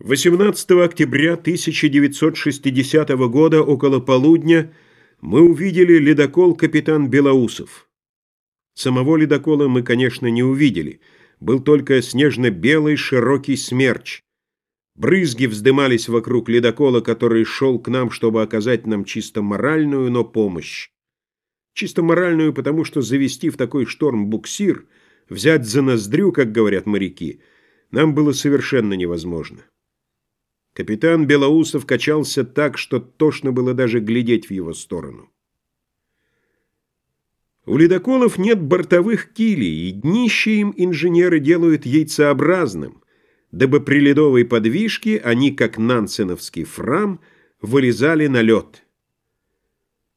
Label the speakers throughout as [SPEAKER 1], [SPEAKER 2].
[SPEAKER 1] 18 октября 1960 года около полудня мы увидели ледокол «Капитан Белоусов». Самого ледокола мы, конечно, не увидели. Был только снежно-белый широкий смерч. Брызги вздымались вокруг ледокола, который шел к нам, чтобы оказать нам чисто моральную, но помощь. Чисто моральную, потому что завести в такой шторм буксир, взять за ноздрю, как говорят моряки, нам было совершенно невозможно. Капитан Белоусов качался так, что тошно было даже глядеть в его сторону. У ледоколов нет бортовых килей, и днище им инженеры делают яйцеобразным, дабы при ледовой подвижке они, как нансеновский фрам, вылезали на лед.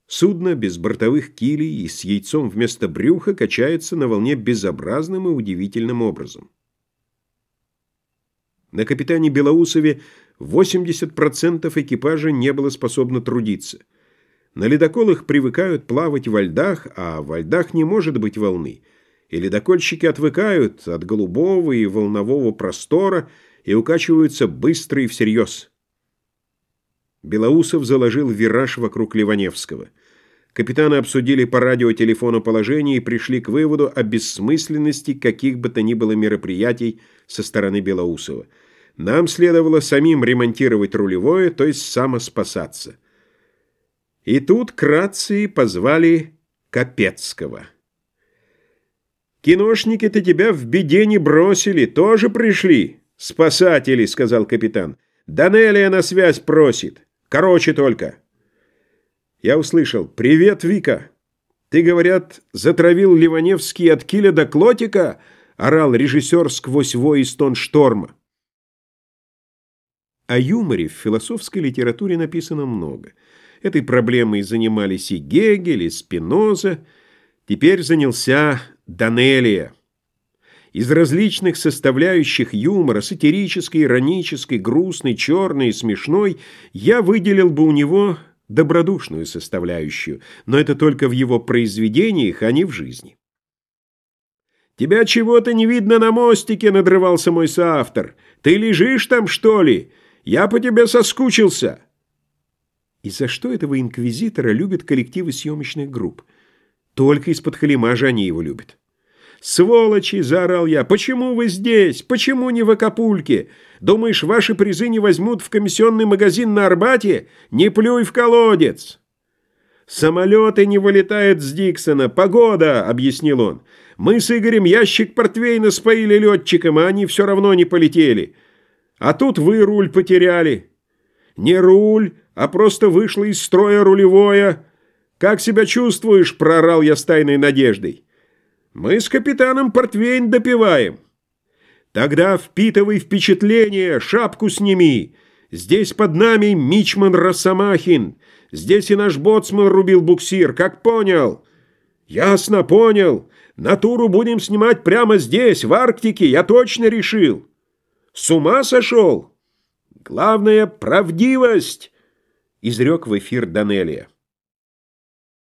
[SPEAKER 1] Судно без бортовых килей и с яйцом вместо брюха качается на волне безобразным и удивительным образом. На капитане Белоусове 80% экипажа не было способно трудиться. На ледоколах привыкают плавать во льдах, а во льдах не может быть волны. И ледокольщики отвыкают от голубого и волнового простора и укачиваются быстро и всерьез. Белоусов заложил вираж вокруг Ливаневского. Капитаны обсудили по радиотелефону положение и пришли к выводу о бессмысленности каких бы то ни было мероприятий со стороны Белоусова. Нам следовало самим ремонтировать рулевое, то есть самоспасаться. И тут к позвали Капецкого. «Киношники-то тебя в беде не бросили, тоже пришли?» «Спасатели», — сказал капитан. «Данелия на связь просит. Короче только». Я услышал. «Привет, Вика!» «Ты, говорят, затравил Ливаневский от киля до клотика?» — орал режиссер сквозь вой и стон шторма. О юморе в философской литературе написано много. Этой проблемой занимались и Гегель, и Спиноза. Теперь занялся Данелия. Из различных составляющих юмора, сатирической, иронической, грустной, черной и смешной, я выделил бы у него добродушную составляющую, но это только в его произведениях, а не в жизни. «Тебя чего-то не видно на мостике», — надрывался мой соавтор. «Ты лежишь там, что ли? Я по тебе соскучился». И за что этого инквизитора любят коллективы съемочных групп? Только из-под халимажа они его любят. «Сволочи!» — заорал я. «Почему вы здесь? Почему не в Акапульке? Думаешь, ваши призы не возьмут в комиссионный магазин на Арбате? Не плюй в колодец!» «Самолеты не вылетают с Диксона. Погода!» — объяснил он. «Мы с Игорем ящик портвейна споили летчикам, а они все равно не полетели. А тут вы руль потеряли. Не руль, а просто вышло из строя рулевое. Как себя чувствуешь?» — прорал я с тайной надеждой. Мы с капитаном портвейн допиваем. Тогда впитывай впечатление, шапку сними. Здесь под нами Мичман Росомахин. Здесь и наш боцман рубил буксир, как понял? Ясно, понял. Натуру будем снимать прямо здесь, в Арктике, я точно решил. С ума сошел? Главное — правдивость, — изрек в эфир Данелия.